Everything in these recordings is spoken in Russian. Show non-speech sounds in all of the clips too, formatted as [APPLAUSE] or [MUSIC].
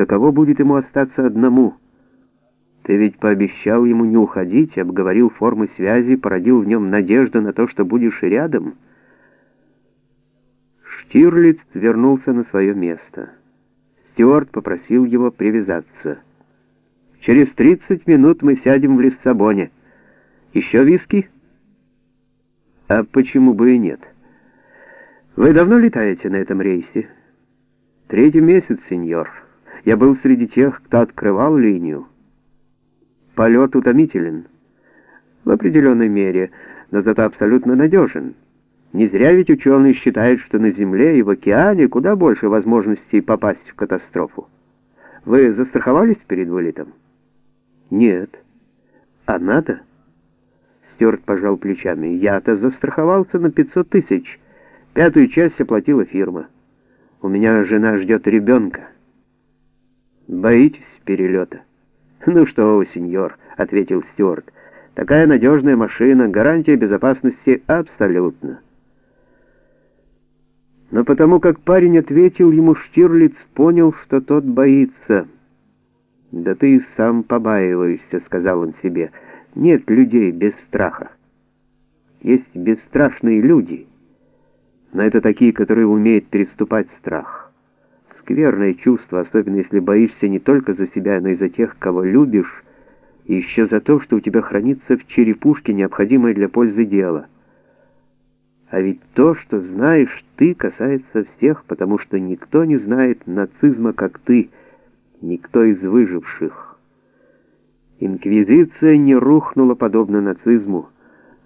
каково будет ему остаться одному. Ты ведь пообещал ему не уходить, обговорил формы связи, породил в нем надежду на то, что будешь рядом. Штирлиц вернулся на свое место. Стюарт попросил его привязаться. «Через 30 минут мы сядем в Лиссабоне. Еще виски?» «А почему бы и нет?» «Вы давно летаете на этом рейсе?» «Третий месяц, сеньор. Я был среди тех, кто открывал линию. Полет утомителен. В определенной мере, но зато абсолютно надежен». Не зря ведь ученые считают, что на Земле и в океане куда больше возможностей попасть в катастрофу. Вы застраховались перед вылетом? Нет. А надо? Стюарт пожал плечами. Я-то застраховался на 500 тысяч. Пятую часть оплатила фирма. У меня жена ждет ребенка. Боитесь перелета? [LAUGHS] Ну что вы, сеньор, ответил Стюарт. Такая надежная машина, гарантия безопасности абсолютно. Но потому как парень ответил ему, Штирлиц понял, что тот боится. «Да ты сам побаиваешься», — сказал он себе. «Нет людей без страха. Есть бесстрашные люди, но это такие, которые умеют переступать страх. Скверное чувство, особенно если боишься не только за себя, но и за тех, кого любишь, и еще за то, что у тебя хранится в черепушке необходимое для пользы дела». А ведь то, что знаешь ты, касается всех, потому что никто не знает нацизма, как ты, никто из выживших. Инквизиция не рухнула подобно нацизму,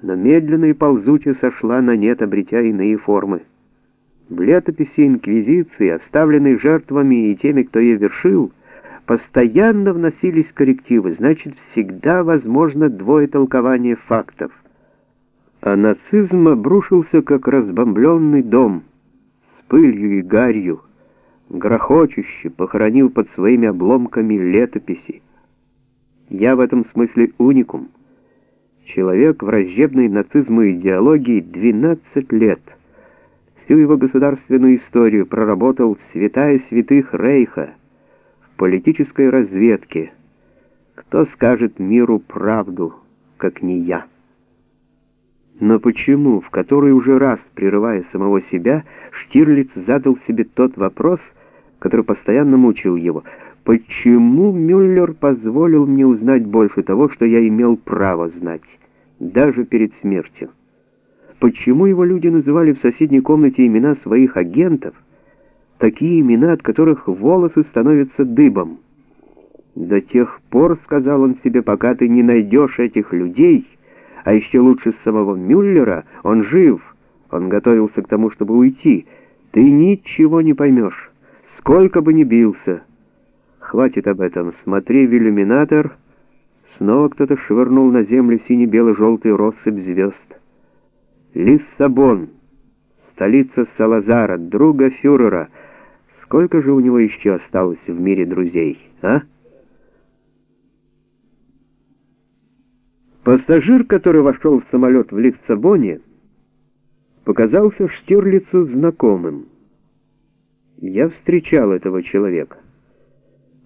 но медленно и ползуче сошла на нет, обретя иные формы. В летописи Инквизиции, оставленной жертвами и теми, кто ее вершил, постоянно вносились коррективы, значит, всегда возможно двоетолкование фактов а нацизм обрушился, как разбомбленный дом, с пылью и гарью, грохочуще похоронил под своими обломками летописи. Я в этом смысле уникум. Человек, враждебный нацизму идеологии, 12 лет. Всю его государственную историю проработал святая святых Рейха в политической разведке. Кто скажет миру правду, как не я? Но почему, в который уже раз, прерывая самого себя, Штирлиц задал себе тот вопрос, который постоянно мучил его. Почему Мюллер позволил мне узнать больше того, что я имел право знать, даже перед смертью? Почему его люди называли в соседней комнате имена своих агентов, такие имена, от которых волосы становятся дыбом? До тех пор, сказал он себе, пока ты не найдешь этих людей, а еще лучше самого Мюллера, он жив, он готовился к тому, чтобы уйти. Ты ничего не поймешь, сколько бы ни бился. Хватит об этом, смотри в иллюминатор. Снова кто-то швырнул на землю сине-бело-желтый россыпь звезд. Лиссабон, столица Салазара, друга фюрера. Сколько же у него еще осталось в мире друзей, а? Пассажир, который вошел в самолет в Лиссабоне, показался Штирлицу знакомым. Я встречал этого человека.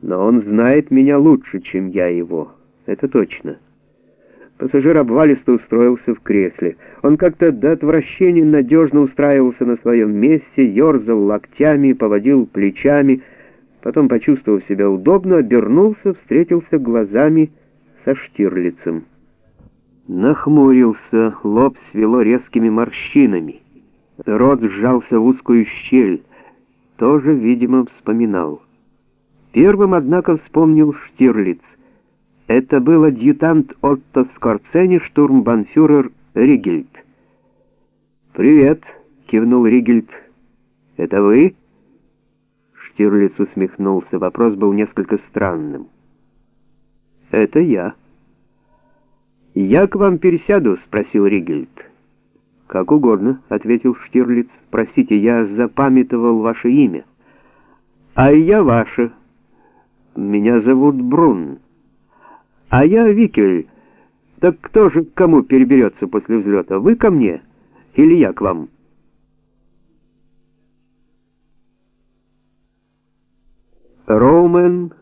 Но он знает меня лучше, чем я его. Это точно. Пассажир обвалисто устроился в кресле. Он как-то до отвращения надежно устраивался на своем месте, ерзал локтями, поводил плечами, потом, почувствовав себя удобно, обернулся, встретился глазами со Штирлицем. Нахмурился, лоб свело резкими морщинами. Рот сжался в узкую щель. Тоже, видимо, вспоминал. Первым, однако, вспомнил Штирлиц. Это был адъютант Отто Скорцени, штурмбанфюрер Ригельд. «Привет», — кивнул Ригельд. «Это вы?» Штирлиц усмехнулся. Вопрос был несколько странным. «Это я». «Я к вам пересяду?» — спросил Ригельд. «Как угодно», — ответил Штирлиц. «Простите, я запамятовал ваше имя». «А я ваше. Меня зовут Брун. А я Викель. Так кто же к кому переберется после взлета? Вы ко мне или я к вам?» Роумен